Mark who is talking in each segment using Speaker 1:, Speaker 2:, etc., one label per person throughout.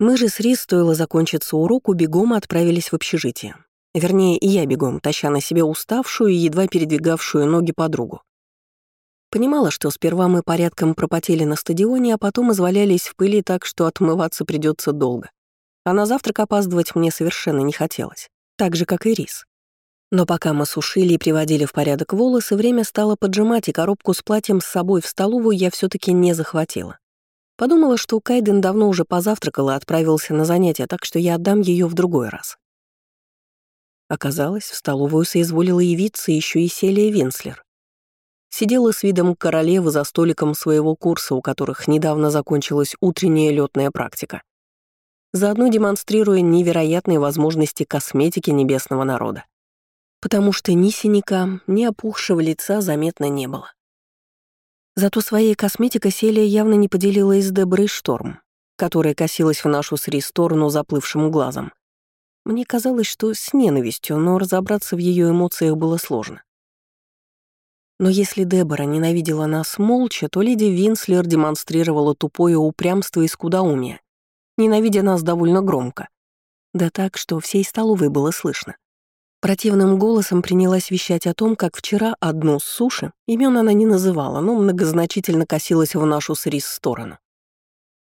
Speaker 1: Мы же с Рис, стоило закончиться уроку, бегом отправились в общежитие. Вернее, я бегом, таща на себе уставшую и едва передвигавшую ноги подругу. Понимала, что сперва мы порядком пропотели на стадионе, а потом извалялись в пыли так, что отмываться придется долго. А на завтрак опаздывать мне совершенно не хотелось, так же, как и Рис. Но пока мы сушили и приводили в порядок волосы, время стало поджимать, и коробку с платьем с собой в столовую я все таки не захватила. Подумала, что Кайден давно уже позавтракал и отправился на занятия, так что я отдам ее в другой раз. Оказалось, в столовую соизволила явиться еще и Селия Винслер. Сидела с видом королевы за столиком своего курса, у которых недавно закончилась утренняя летная практика, заодно демонстрируя невероятные возможности косметики небесного народа. Потому что ни синяка, ни опухшего лица заметно не было. Зато своей косметикой Селия явно не поделилась с Деброй Шторм, которая косилась в нашу с Ри сторону заплывшим глазом. Мне казалось, что с ненавистью, но разобраться в ее эмоциях было сложно. Но если Дебора ненавидела нас молча, то леди Винслер демонстрировала тупое упрямство и скудоумие, ненавидя нас довольно громко. Да так, что всей столовой было слышно. Противным голосом принялась вещать о том, как вчера одну с суши, имен она не называла, но многозначительно косилась в нашу с рис сторону.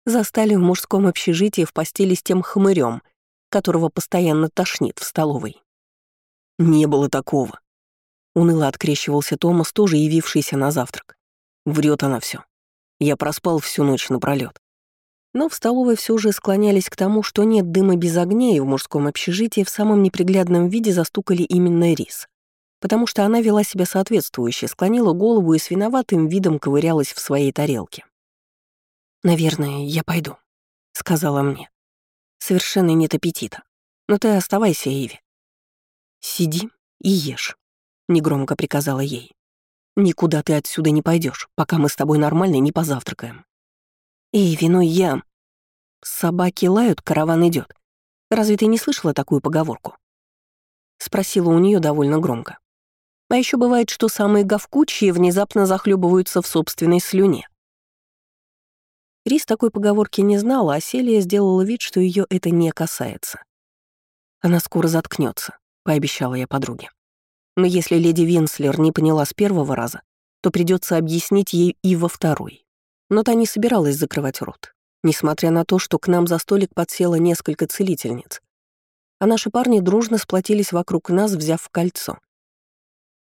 Speaker 1: Застали в мужском общежитии в постели с тем хмырем, которого постоянно тошнит в столовой. «Не было такого», — уныло открещивался Томас, тоже явившийся на завтрак. Врет она все. Я проспал всю ночь напролёт. Но в столовой все же склонялись к тому, что нет дыма без огня, и в мужском общежитии в самом неприглядном виде застукали именно рис. Потому что она вела себя соответствующе, склонила голову и с виноватым видом ковырялась в своей тарелке. «Наверное, я пойду», — сказала мне. «Совершенно нет аппетита. Но ты оставайся, Эйви». «Сиди и ешь», — негромко приказала ей. «Никуда ты отсюда не пойдешь, пока мы с тобой нормально не позавтракаем». «Эй, вино я...» «Собаки лают, караван идет. Разве ты не слышала такую поговорку?» Спросила у нее довольно громко. А еще бывает, что самые говкучие внезапно захлебываются в собственной слюне. Рис такой поговорки не знала, а Селия сделала вид, что ее это не касается. Она скоро заткнется, пообещала я подруге. Но если леди Винслер не поняла с первого раза, то придется объяснить ей и во второй. Но та не собиралась закрывать рот, несмотря на то, что к нам за столик подсело несколько целительниц. А наши парни дружно сплотились вокруг нас, взяв кольцо.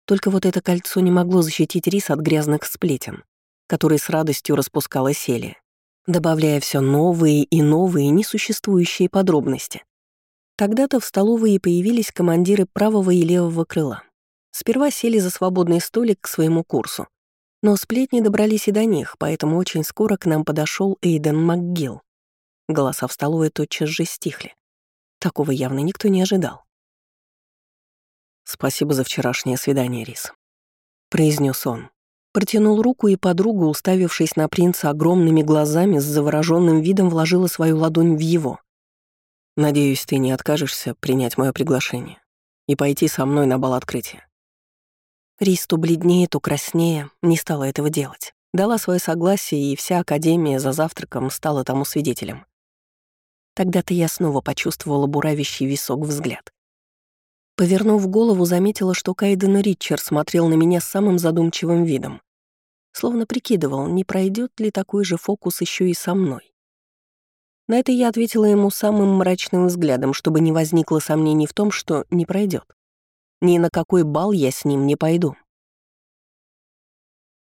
Speaker 1: Только вот это кольцо не могло защитить рис от грязных сплетен, которые с радостью распускала Селия, добавляя все новые и новые несуществующие подробности. Тогда-то в столовой появились командиры правого и левого крыла. Сперва сели за свободный столик к своему курсу, но сплетни добрались и до них, поэтому очень скоро к нам подошел Эйден МакГилл. Голоса в столовой тотчас же стихли. Такого явно никто не ожидал. «Спасибо за вчерашнее свидание, Рис», — произнес он. Протянул руку, и подруга, уставившись на принца огромными глазами, с завороженным видом вложила свою ладонь в его. «Надеюсь, ты не откажешься принять мое приглашение и пойти со мной на бал открытия. Рис то бледнее, то краснее, не стала этого делать. Дала свое согласие, и вся Академия за завтраком стала тому свидетелем. Тогда-то я снова почувствовала буравящий висок взгляд. Повернув голову, заметила, что Кайден Ричард смотрел на меня с самым задумчивым видом. Словно прикидывал, не пройдет ли такой же фокус еще и со мной. На это я ответила ему самым мрачным взглядом, чтобы не возникло сомнений в том, что не пройдет. Ни на какой бал я с ним не пойду.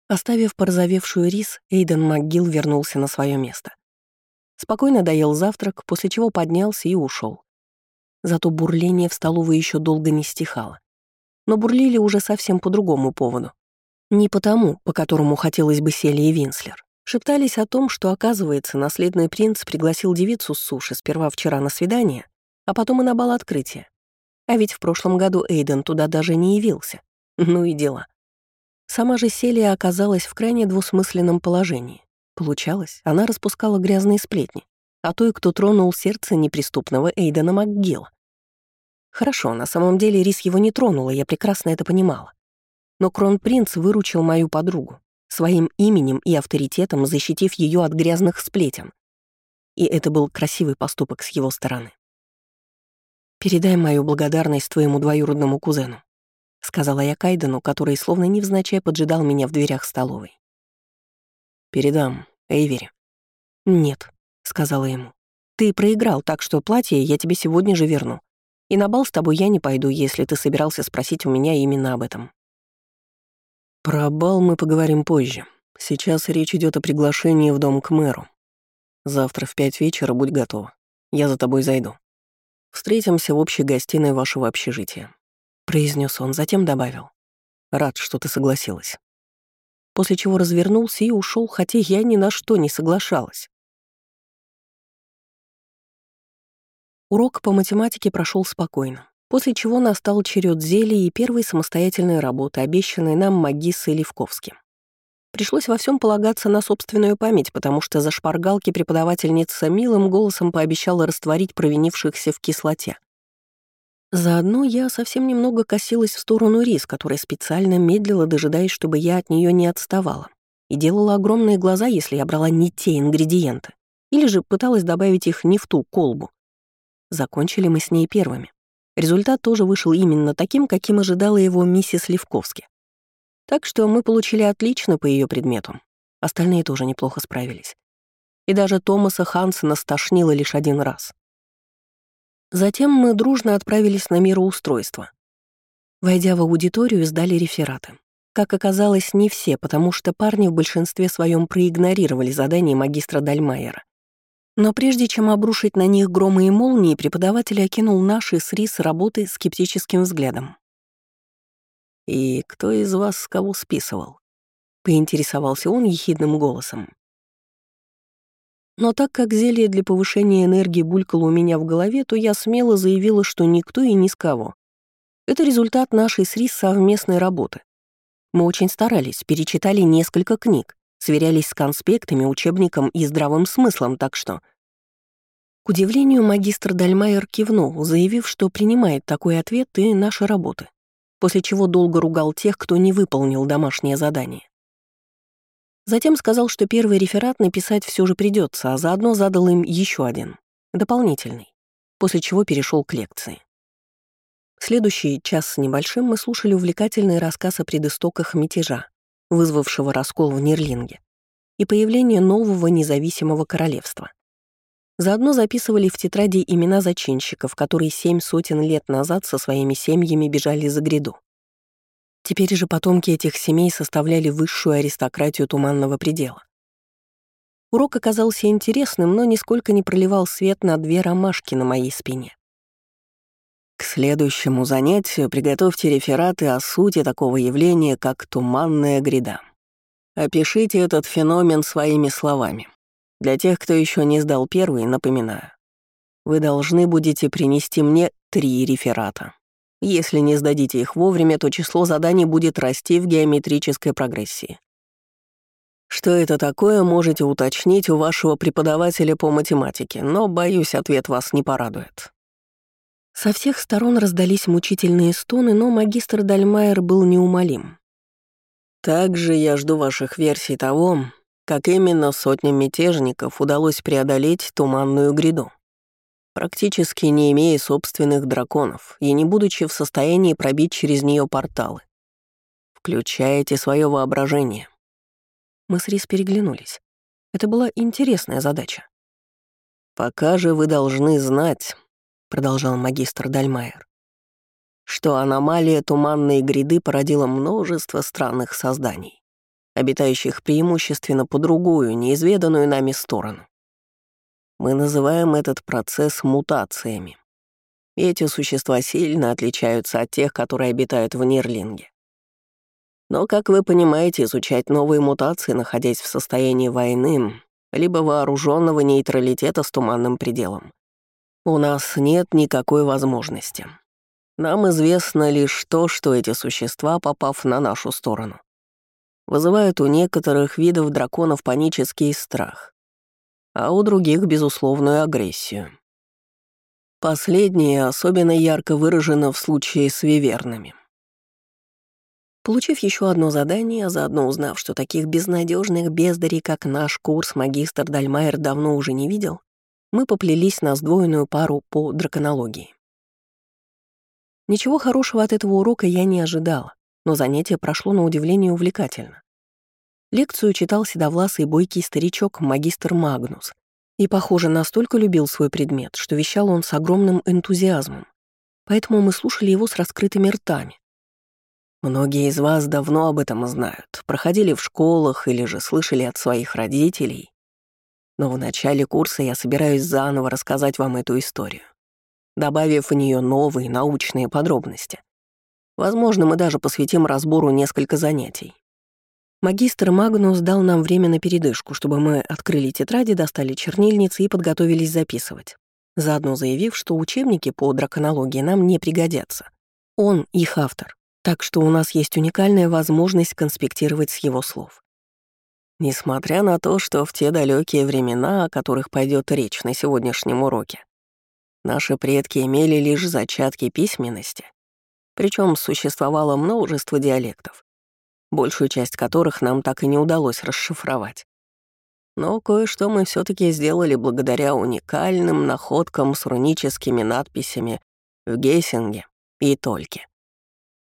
Speaker 1: Оставив порозовевшую рис, Эйден МcГилл вернулся на свое место. Спокойно доел завтрак, после чего поднялся и ушел. Зато бурление в столовой еще долго не стихало. Но бурлили уже совсем по другому поводу. Не потому, по которому хотелось бы Селии Винслер. Шептались о том, что, оказывается, наследный принц пригласил девицу с суши сперва вчера на свидание, а потом и на бал открытия. А ведь в прошлом году Эйден туда даже не явился. Ну и дела. Сама же Селия оказалась в крайне двусмысленном положении. Получалось, она распускала грязные сплетни, а той, кто тронул сердце неприступного Эйдена МакГилла. Хорошо, на самом деле Рис его не тронула, я прекрасно это понимала. Но кронпринц выручил мою подругу, своим именем и авторитетом защитив ее от грязных сплетен. и это был красивый поступок с его стороны. «Передай мою благодарность твоему двоюродному кузену», — сказала я Кайдену, который словно невзначай поджидал меня в дверях столовой. «Передам Эйвери». «Нет», — сказала ему. «Ты проиграл, так что платье я тебе сегодня же верну. И на бал с тобой я не пойду, если ты собирался спросить у меня именно об этом».
Speaker 2: «Про бал мы поговорим позже. Сейчас речь идет о приглашении в дом к мэру. Завтра в пять вечера будь готова. Я за тобой зайду». Встретимся в общей гостиной вашего общежития», — произнес он, затем добавил. «Рад, что ты согласилась».
Speaker 1: После чего развернулся и ушел, хотя я ни на что не соглашалась. Урок по математике прошел спокойно, после чего настал черед зелий и первой самостоятельной работы, обещанной нам магиссой Левковским. Пришлось во всем полагаться на собственную память, потому что за шпаргалки преподавательница милым голосом пообещала растворить провинившихся в кислоте. Заодно я совсем немного косилась в сторону рис, которая специально медлила, дожидаясь, чтобы я от нее не отставала, и делала огромные глаза, если я брала не те ингредиенты, или же пыталась добавить их не в ту колбу. Закончили мы с ней первыми. Результат тоже вышел именно таким, каким ожидала его миссис Левковски. Так что мы получили отлично по ее предмету. Остальные тоже неплохо справились. И даже Томаса Хансена стошнило лишь один раз. Затем мы дружно отправились на мироустройство. Войдя в аудиторию, сдали рефераты. Как оказалось, не все, потому что парни в большинстве своем проигнорировали задание магистра Дальмайера. Но прежде чем обрушить на них громы и молнии, преподаватель окинул наши с Рис работы скептическим взглядом.
Speaker 2: «И кто из вас кого списывал?» — поинтересовался он ехидным голосом. Но так как зелье для повышения энергии булькало у меня в голове, то я смело заявила, что никто и ни с кого. Это результат нашей с Рис совместной работы. Мы очень старались, перечитали несколько книг, сверялись с конспектами, учебником и здравым смыслом, так что... К удивлению, магистр Дальмайер кивнул, заявив, что принимает такой ответ и наши работы после чего долго ругал тех, кто не выполнил домашнее задание. Затем сказал, что первый реферат написать все же придется, а заодно задал им еще один, дополнительный, после чего перешел к лекции. Следующий час с небольшим мы слушали увлекательный рассказ о предыстоках мятежа, вызвавшего раскол в Нерлинге, и появление нового независимого королевства. Заодно записывали в тетради имена зачинщиков, которые семь сотен лет назад со своими семьями бежали за гряду. Теперь же потомки этих семей составляли высшую аристократию Туманного предела. Урок оказался интересным, но нисколько не проливал свет на две ромашки на моей спине. К следующему занятию приготовьте рефераты о сути такого явления, как туманная гряда. Опишите этот феномен своими словами. Для тех, кто еще не сдал первый, напоминаю. Вы должны будете принести мне три реферата. Если не сдадите их вовремя, то число заданий будет расти в геометрической прогрессии. Что это такое, можете уточнить у вашего преподавателя по математике, но, боюсь, ответ вас не порадует. Со всех сторон раздались мучительные стоны, но магистр Дальмайер был неумолим. Также я жду ваших версий того, как именно сотням мятежников удалось преодолеть туманную гряду. Практически не имея собственных драконов и не будучи в состоянии пробить через нее порталы. Включаете свое воображение. Мы с Рис переглянулись. Это была интересная задача. «Пока же вы должны знать», — продолжал магистр Дальмайер, что аномалия туманной гряды породила множество странных созданий обитающих преимущественно по другую, неизведанную нами сторону. Мы называем этот процесс мутациями. И эти существа сильно отличаются от тех, которые обитают в Нирлинге. Но, как вы понимаете, изучать новые мутации, находясь в состоянии войны, либо вооруженного нейтралитета с туманным пределом, у нас нет никакой возможности. Нам известно лишь то, что эти существа, попав на нашу сторону, вызывают у некоторых видов драконов панический страх, а у других — безусловную агрессию. Последнее особенно ярко выражено в случае с вивернами. Получив еще одно задание, а заодно узнав, что таких безнадежных бездарей, как наш курс магистр Дальмайер давно уже не видел,
Speaker 1: мы поплелись на сдвоенную пару по драконологии. Ничего хорошего от этого урока я не ожидала, но занятие прошло на удивление увлекательно. Лекцию читал седовласый бойкий старичок, магистр Магнус, и, похоже, настолько любил свой предмет, что вещал он с огромным энтузиазмом, поэтому мы слушали его с раскрытыми ртами. Многие из вас давно об этом знают, проходили в школах или же слышали от своих родителей. Но в начале курса я собираюсь заново рассказать вам эту историю, добавив в нее новые научные подробности. Возможно, мы даже посвятим разбору несколько занятий. Магистр Магнус дал нам время на передышку, чтобы мы открыли тетради, достали чернильницы и подготовились записывать, заодно заявив, что учебники по драконологии нам не пригодятся. Он их автор, так что у нас есть уникальная возможность конспектировать с его слов. Несмотря на то, что в те далекие времена, о которых пойдет речь на сегодняшнем уроке, наши предки имели лишь зачатки письменности, причем существовало множество диалектов, большую часть которых нам так и не удалось расшифровать. Но кое-что мы все таки сделали благодаря уникальным находкам с руническими надписями в Гессинге и Тольке,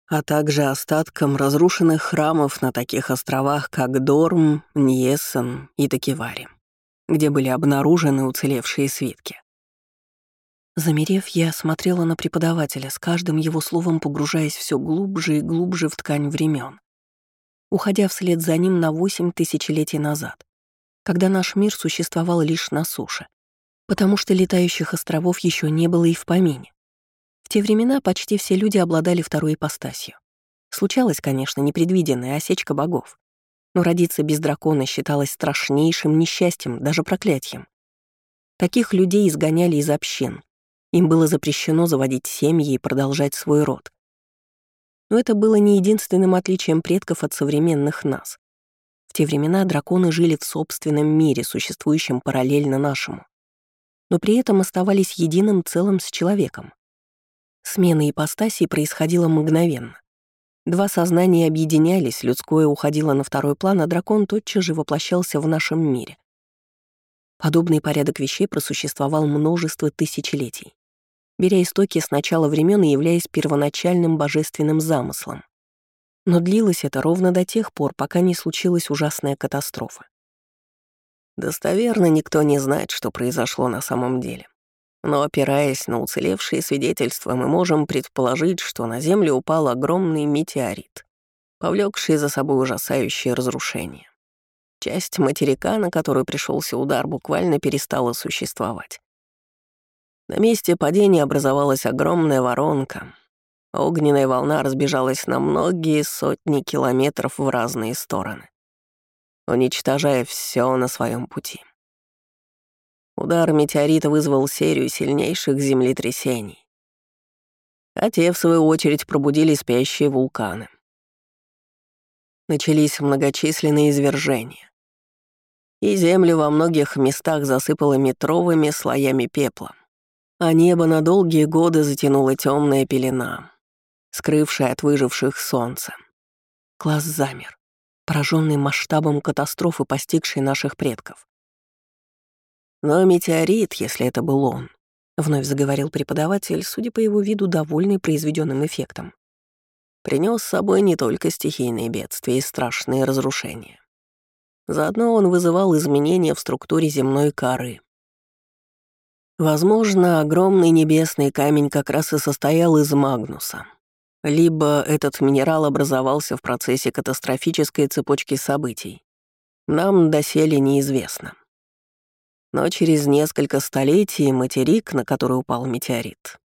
Speaker 1: а также остаткам разрушенных храмов на таких островах, как Дорм, Ньессен и Такивари, где были обнаружены уцелевшие свитки. Замерев, я смотрела на преподавателя, с каждым его словом погружаясь все глубже и глубже в ткань времен, уходя вслед за ним на восемь тысячелетий назад, когда наш мир существовал лишь на суше, потому что летающих островов еще не было и в помине. В те времена почти все люди обладали второй ипостасью. Случалась, конечно, непредвиденная осечка богов, но родиться без дракона считалось страшнейшим несчастьем, даже проклятием. Таких людей изгоняли из общин, им было запрещено заводить семьи и продолжать свой род. Но это было не единственным отличием предков от современных нас. В те времена драконы жили в собственном мире, существующем параллельно нашему. Но при этом оставались единым целым с человеком. Смена ипостасей происходила мгновенно. Два сознания объединялись, людское уходило на второй план, а дракон тотчас же воплощался в нашем мире. Подобный порядок вещей просуществовал множество тысячелетий беря истоки с начала времен и являясь первоначальным божественным замыслом. Но длилось это ровно до тех пор, пока не случилась ужасная катастрофа. Достоверно никто не знает, что произошло на самом деле. Но опираясь на уцелевшие свидетельства, мы можем предположить, что на Землю упал огромный метеорит, повлекший за собой ужасающее разрушение. Часть материка, на которую пришелся удар, буквально перестала существовать. На месте падения образовалась огромная воронка. Огненная волна разбежалась на многие сотни километров в разные стороны, уничтожая все на своем пути. Удар метеорита вызвал серию сильнейших землетрясений. А те, в свою очередь, пробудили спящие вулканы. Начались многочисленные извержения. И землю во многих местах засыпало метровыми слоями пепла а небо на долгие годы затянула темная пелена, скрывшая от выживших солнце. Класс замер, пораженный масштабом катастрофы, постигшей наших предков. Но метеорит, если это был он, вновь заговорил преподаватель, судя по его виду, довольный произведенным эффектом, принес с собой не только стихийные бедствия и страшные разрушения. Заодно он вызывал изменения в структуре земной коры, Возможно, огромный небесный камень как раз и состоял из магнуса. Либо этот минерал образовался в процессе катастрофической цепочки событий. Нам доселе неизвестно. Но через несколько столетий материк, на который упал метеорит,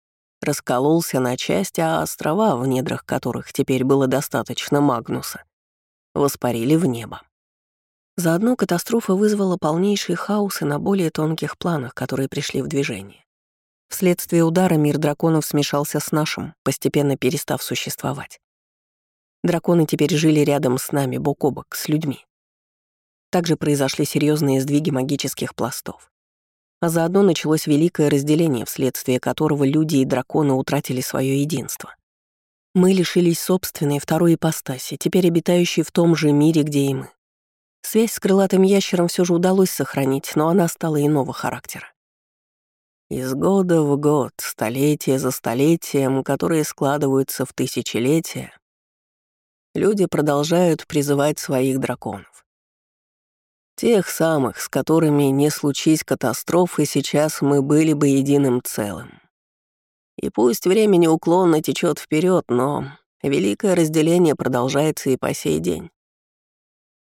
Speaker 1: раскололся на части, а острова, в недрах которых теперь было достаточно магнуса, воспарили в небо. Заодно катастрофа вызвала полнейший хаос и на более тонких планах, которые пришли в движение. Вследствие удара мир драконов смешался с нашим, постепенно перестав существовать. Драконы теперь жили рядом с нами, бок о бок, с людьми. Также произошли серьезные сдвиги магических пластов. А заодно началось великое разделение, вследствие которого люди и драконы утратили свое единство. Мы лишились собственной второй ипостаси, теперь обитающей в том же мире, где и мы. Связь с крылатым ящером все же удалось сохранить, но она стала иного характера.
Speaker 2: Из года в год, столетие за столетием, которые складываются в тысячелетия, люди продолжают призывать своих драконов. Тех самых, с которыми не случись катастрофы, сейчас мы были бы единым целым. И пусть время неуклонно течет вперед, но великое разделение продолжается и по сей день,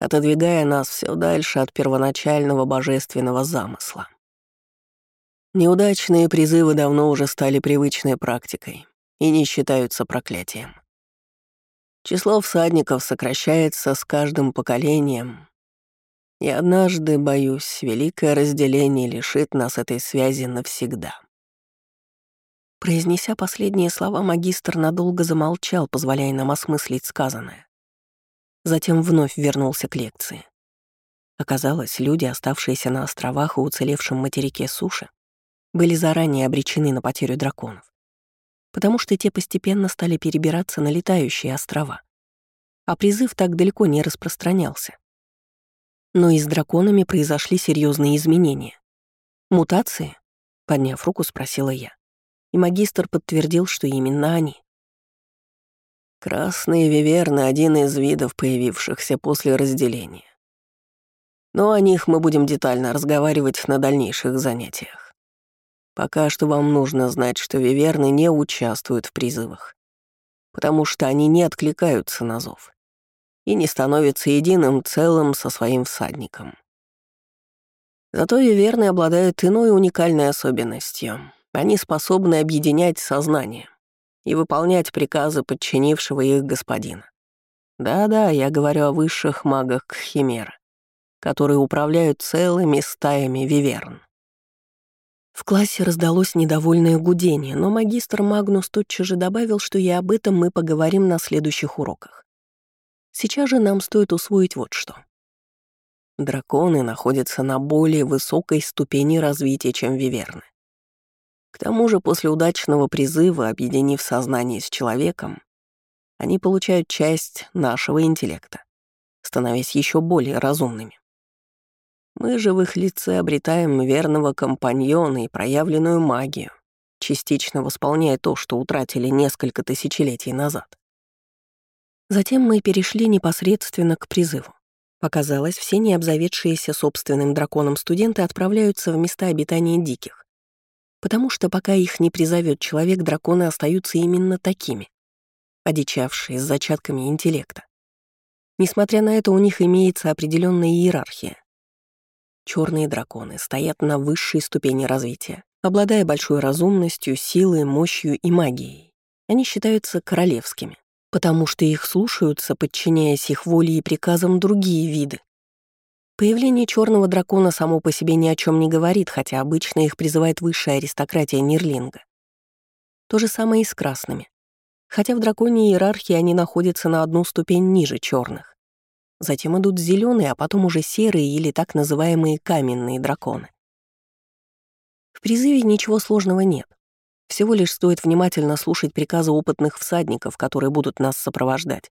Speaker 2: отодвигая нас все дальше от первоначального божественного замысла. Неудачные призывы давно уже стали привычной практикой и не считаются проклятием. Число всадников сокращается с каждым поколением, и однажды, боюсь, великое разделение лишит нас этой связи навсегда.
Speaker 1: Произнеся последние слова, магистр надолго замолчал, позволяя нам осмыслить сказанное. Затем вновь вернулся к лекции. Оказалось, люди, оставшиеся на островах и уцелевшем материке суши, были заранее обречены на потерю драконов, потому что те постепенно стали перебираться на летающие острова, а призыв так далеко не распространялся. Но и с драконами произошли серьезные изменения. «Мутации?» — подняв руку, спросила я. И магистр подтвердил, что именно они.
Speaker 2: Красные виверны — один из видов, появившихся после разделения. Но о них мы будем детально разговаривать на дальнейших занятиях. Пока что вам нужно знать, что виверны не участвуют в призывах, потому что они не откликаются на зов и не становятся единым целым со своим всадником. Зато виверны обладают иной уникальной особенностью. Они способны объединять сознание и выполнять приказы подчинившего их господина. Да-да, я говорю о высших магах Химера, которые управляют целыми стаями виверн.
Speaker 1: В классе раздалось недовольное гудение, но магистр Магнус тотчас же добавил, что и об этом мы поговорим на следующих уроках. Сейчас же нам стоит усвоить вот что.
Speaker 2: Драконы находятся на более высокой ступени развития, чем виверны. Тому же после удачного призыва, объединив сознание с человеком, они получают часть нашего интеллекта, становясь еще более разумными. Мы же в их лице обретаем верного компаньона и проявленную магию, частично восполняя то, что утратили несколько тысячелетий назад.
Speaker 1: Затем мы перешли непосредственно к призыву. Показалось, все необзаведшиеся собственным драконом студенты отправляются в места обитания диких. Потому что пока их не призовет человек, драконы остаются именно такими, одичавшие с зачатками интеллекта. Несмотря на это, у них имеется определенная иерархия. Черные драконы стоят на высшей ступени развития, обладая большой разумностью, силой, мощью и магией. Они считаются королевскими, потому что их слушаются, подчиняясь их воле и приказам другие виды. Появление черного дракона само по себе ни о чем не говорит, хотя обычно их призывает высшая аристократия Нирлинга. То же самое и с красными. Хотя в драконьей иерархии они находятся на одну ступень ниже черных. Затем идут зеленые, а потом уже серые или так называемые каменные драконы. В призыве ничего сложного нет. Всего лишь стоит внимательно слушать приказы опытных всадников, которые будут нас сопровождать.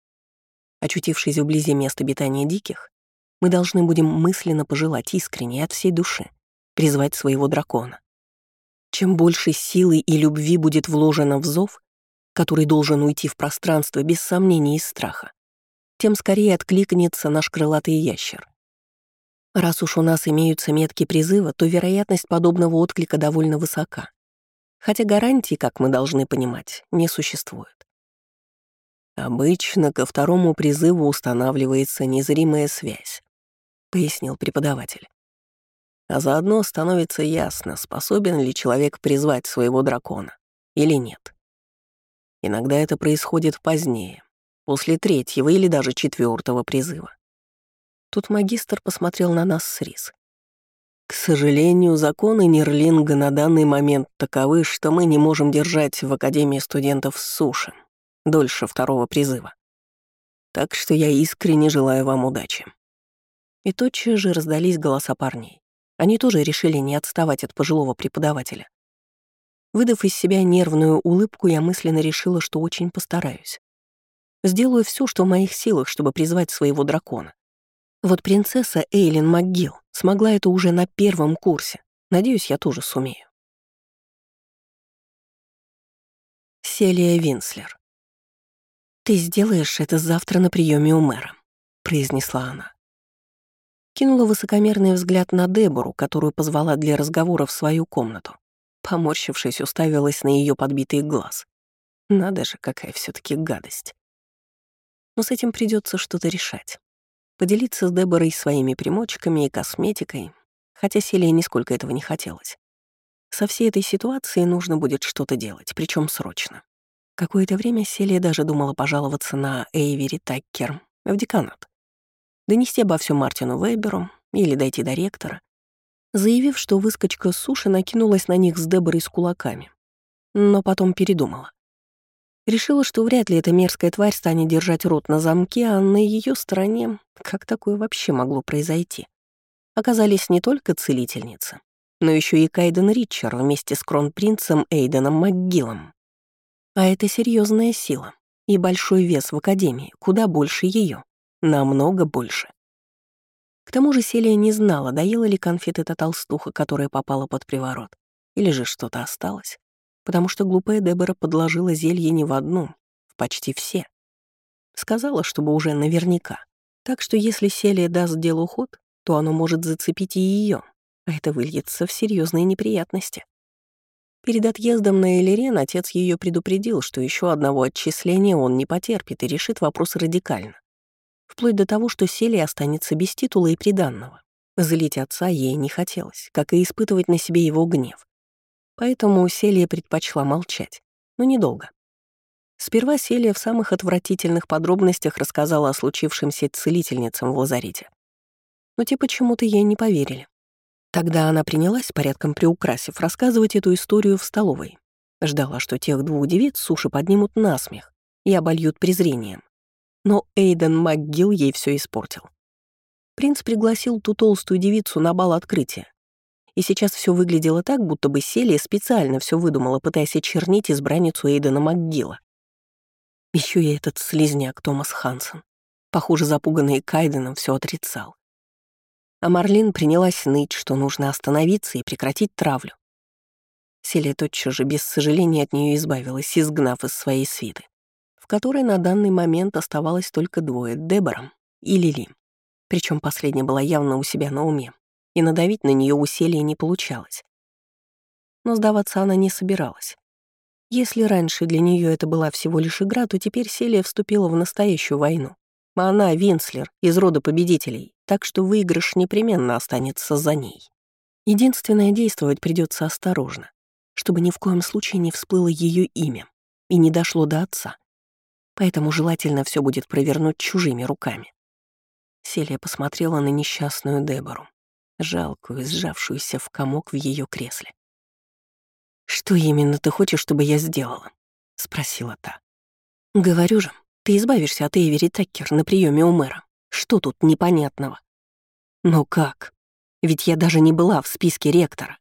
Speaker 1: Очутившись вблизи места обитания диких, мы должны будем мысленно пожелать искренне от всей души призвать своего дракона. Чем больше силы и любви будет вложено в зов, который должен уйти в пространство без сомнений и страха, тем скорее откликнется наш крылатый ящер. Раз уж у нас имеются метки призыва, то вероятность подобного отклика довольно высока. Хотя гарантий, как мы должны понимать, не существует.
Speaker 2: «Обычно ко второму призыву устанавливается незримая связь», — пояснил преподаватель. А заодно становится ясно, способен ли человек призвать своего дракона или нет. Иногда это происходит позднее, после третьего или даже четвертого призыва. Тут магистр посмотрел на нас с рис. К сожалению, законы Нерлинга на данный момент таковы, что мы не можем держать в Академии студентов суши дольше второго призыва. Так что я искренне желаю вам удачи.
Speaker 1: И тотчас же раздались голоса парней. Они тоже решили не отставать от пожилого преподавателя. Выдав из себя нервную улыбку, я мысленно решила, что очень постараюсь. Сделаю все, что в моих силах, чтобы призвать своего дракона. Вот принцесса Эйлин МcГилл смогла это уже на первом курсе. Надеюсь, я тоже сумею. Селия Винслер. «Ты сделаешь это завтра на приеме у мэра», — произнесла она. Кинула высокомерный взгляд на Дебору, которую позвала для разговора в свою комнату. Поморщившись, уставилась на ее подбитый глаз. Надо же, какая все таки гадость. Но с этим придется что-то решать. Поделиться с Деборой своими примочками и косметикой, хотя Селия нисколько этого не хотелось. Со всей этой ситуацией нужно будет что-то делать, причем срочно. Какое-то время Селия даже думала пожаловаться на Эйвери Таккер в деканат. Донести обо всем Мартину Веберу или дойти до ректора, заявив, что выскочка суши накинулась на них с Деборой с кулаками. Но потом передумала. Решила, что вряд ли эта мерзкая тварь станет держать рот на замке, а на ее стороне, как такое вообще могло произойти, оказались не только целительницы, но еще и Кайден Ричер вместе с кронпринцем Эйденом МакГиллом. А это серьезная сила и большой вес в Академии, куда больше ее, намного больше. К тому же Селия не знала, доела ли конфеты та толстуха, которая попала под приворот, или же что-то осталось потому что глупая Дебора подложила зелье не в одну, в почти все. Сказала, чтобы уже наверняка. Так что если Селия даст делу ход, то оно может зацепить и ее, а это выльется в серьезные неприятности. Перед отъездом на Элерен отец ее предупредил, что еще одного отчисления он не потерпит и решит вопрос радикально. Вплоть до того, что Селия останется без титула и приданного. Злить отца ей не хотелось, как и испытывать на себе его гнев. Поэтому Селия предпочла молчать, но недолго. Сперва Селия в самых отвратительных подробностях рассказала о случившемся целительницам в лазарете. Но те почему-то ей не поверили. Тогда она принялась, порядком приукрасив, рассказывать эту историю в столовой. Ждала, что тех двух девиц суши поднимут насмех и обольют презрением. Но Эйден МакГилл ей все испортил. Принц пригласил ту толстую девицу на бал открытия, и сейчас все выглядело так, будто бы Селия специально все выдумала, пытаясь очернить избранницу Эйдена МакГилла. Еще и этот слизняк Томас Хансен, похоже, запуганный Кайденом, все отрицал. А Марлин принялась ныть, что нужно остановиться и прекратить травлю. Селия тотчас же без сожаления от нее избавилась, изгнав из своей свиты, в которой на данный момент оставалось только двое — Дебора и Лили. Причем последняя была явно у себя на уме, и надавить на нее усилия не получалось. Но сдаваться она не собиралась. Если раньше для нее это была всего лишь игра, то теперь Селия вступила в настоящую войну. А она — Винслер, из рода победителей, так что выигрыш непременно останется за ней. Единственное, действовать придется осторожно, чтобы ни в коем случае не всплыло ее имя и не дошло до отца. Поэтому желательно все будет провернуть чужими руками. Селия посмотрела на несчастную Дебору жалкую, сжавшуюся в комок в ее кресле. «Что именно ты хочешь, чтобы я сделала?» — спросила та. «Говорю же, ты избавишься от Эйвери Таккер на приеме у мэра. Что тут непонятного?» «Ну как? Ведь я даже не была в списке ректора.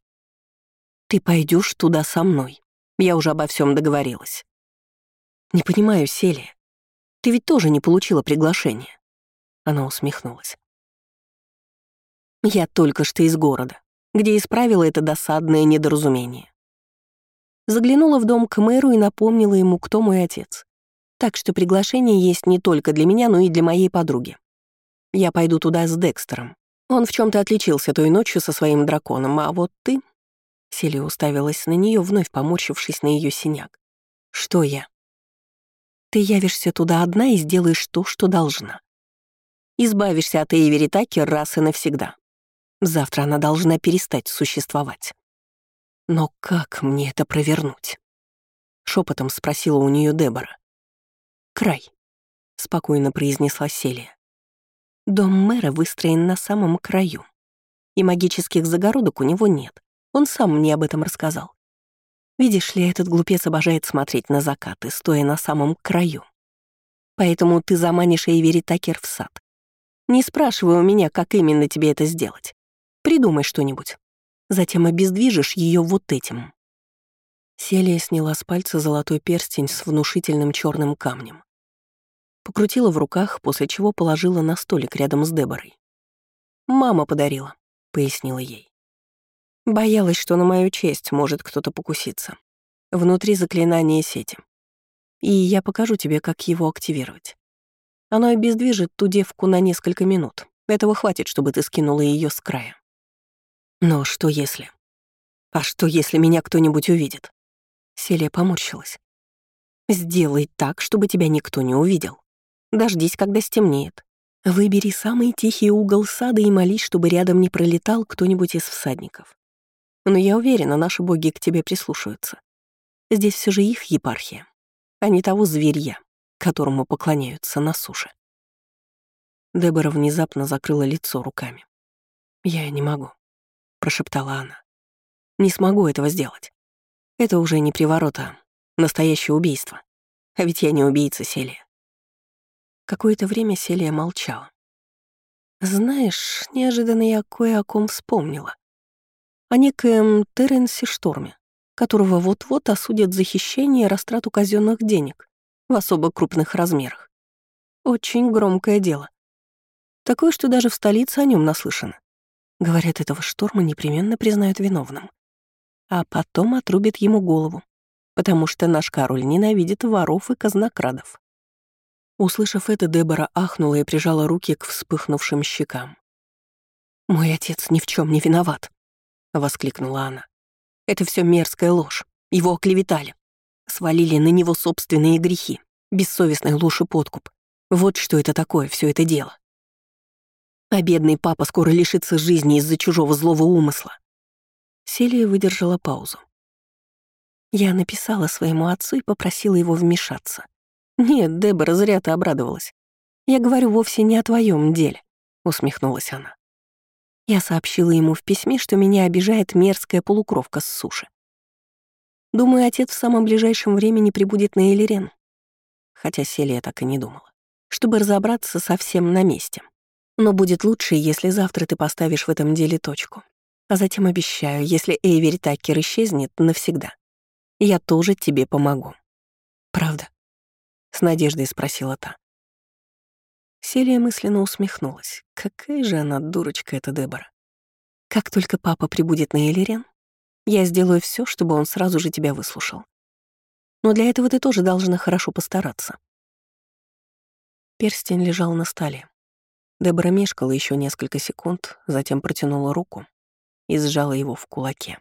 Speaker 1: Ты пойдешь туда со мной. Я уже обо всем договорилась». «Не понимаю, Селия. Ты ведь тоже не получила приглашение». Она усмехнулась. Я только что из города, где исправила это досадное недоразумение. Заглянула в дом к мэру и напомнила ему, кто мой отец. Так что приглашение есть не только для меня, но и для моей подруги. Я пойду туда с Декстером. Он в чем то отличился той ночью со своим драконом, а вот ты...» Селия уставилась на нее, вновь поморщившись на ее синяк. «Что я?» «Ты явишься туда одна и сделаешь то, что должна. Избавишься от Эйвери Такер раз и навсегда. Завтра она должна перестать существовать. Но как мне это провернуть? Шепотом спросила у нее Дебора. Край, спокойно произнесла Селия. Дом мэра выстроен на самом краю. И магических загородок у него нет. Он сам мне об этом рассказал. Видишь ли, этот глупец обожает смотреть на закаты, стоя на самом краю. Поэтому ты заманишь Эйвери Такер в сад. Не спрашивай у меня, как именно тебе это сделать. Придумай что-нибудь. Затем обездвижишь ее вот этим». Селия сняла с пальца золотой перстень с внушительным черным камнем. Покрутила в руках, после чего положила на столик рядом с Деборой. «Мама подарила», — пояснила ей. Боялась, что на мою честь может кто-то покуситься. Внутри заклинания сети. и я покажу тебе, как его активировать. Оно обездвижит ту девку на несколько минут. Этого хватит, чтобы ты скинула ее с края. Но что если? А что, если меня кто-нибудь увидит? Селия поморщилась. Сделай так, чтобы тебя никто не увидел. Дождись, когда стемнеет. Выбери самый тихий угол сада и молись, чтобы рядом не пролетал кто-нибудь из всадников. Но я уверена, наши боги к тебе прислушаются. Здесь все же их епархия, а не того зверья, которому поклоняются на суше. Дебора внезапно закрыла лицо руками. «Я не могу», — прошептала она. «Не смогу этого сделать. Это уже не приворот, а настоящее убийство. А ведь я не убийца, Селия». Какое-то время Селия молчала. «Знаешь, неожиданно я кое о ком вспомнила. О некоем Теренсе Шторме, которого вот-вот осудят за хищение и растрату казенных денег в особо крупных размерах. Очень громкое дело. Такое, что даже в столице о нем наслышано. Говорят, этого шторма непременно признают виновным. А потом отрубят ему голову, потому что наш король ненавидит воров и казнокрадов. Услышав это, Дебора ахнула и прижала руки к вспыхнувшим щекам. «Мой отец ни в чем не виноват», — воскликнула она. «Это все мерзкая ложь. Его оклеветали. Свалили на него собственные грехи, бессовестный ложь и подкуп. Вот что это такое, все это дело. А бедный папа скоро лишится жизни из-за чужого злого умысла. Селия выдержала паузу. Я написала своему отцу и попросила его вмешаться. «Нет, Дебора, зря ты обрадовалась. Я говорю вовсе не о твоем деле», — усмехнулась она. Я сообщила ему в письме, что меня обижает мерзкая полукровка с суши. Думаю, отец в самом ближайшем времени прибудет на Элирен. Хотя Селия так и не думала. Чтобы разобраться совсем на месте. Но будет лучше, если завтра ты поставишь в этом деле точку. А затем обещаю, если Эйвери Такер исчезнет навсегда, я тоже тебе помогу. Правда? С надеждой спросила та. Селия мысленно усмехнулась. Какая же она дурочка эта Дебора. Как только папа прибудет на Элирен, я сделаю все, чтобы он сразу же тебя выслушал. Но для этого ты тоже должна хорошо постараться. Перстень лежал на столе. Дебора мешкала еще несколько секунд, затем протянула руку и сжала его в кулаке.